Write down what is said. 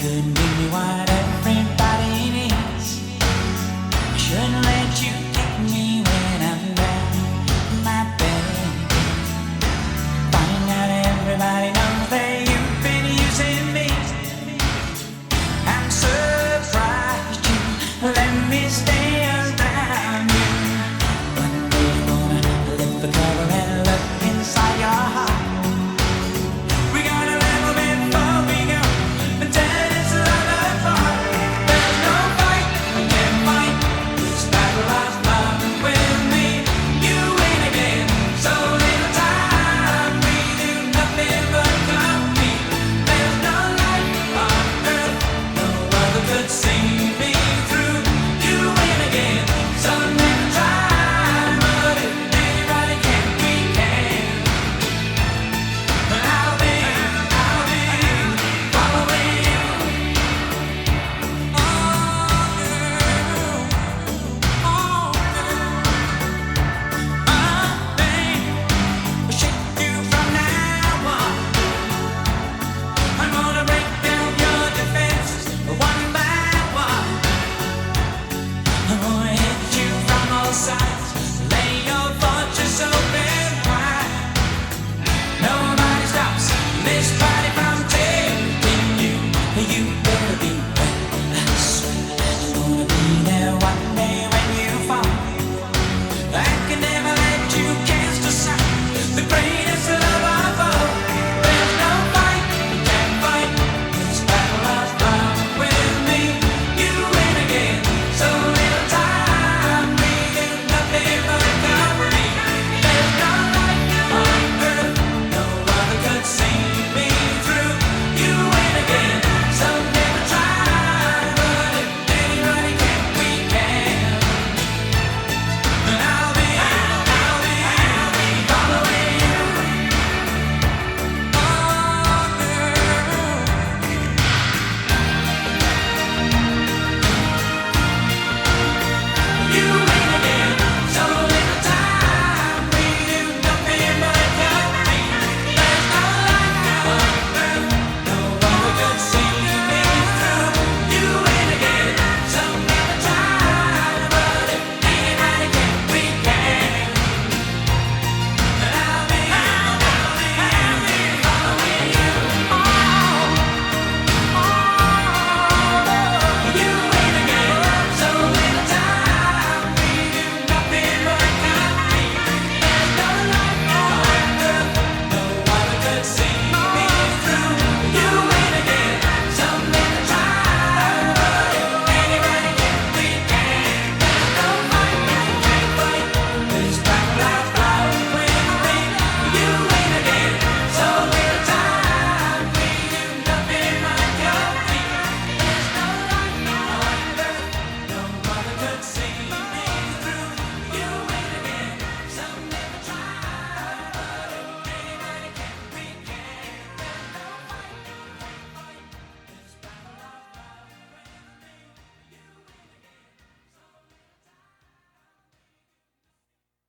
couldn't be what everybody needs. I shouldn't let you get me when I'm down, my baby. Find out everybody knows that you've been using me. I'm surprised you let me stay around you. But I'm gonna live for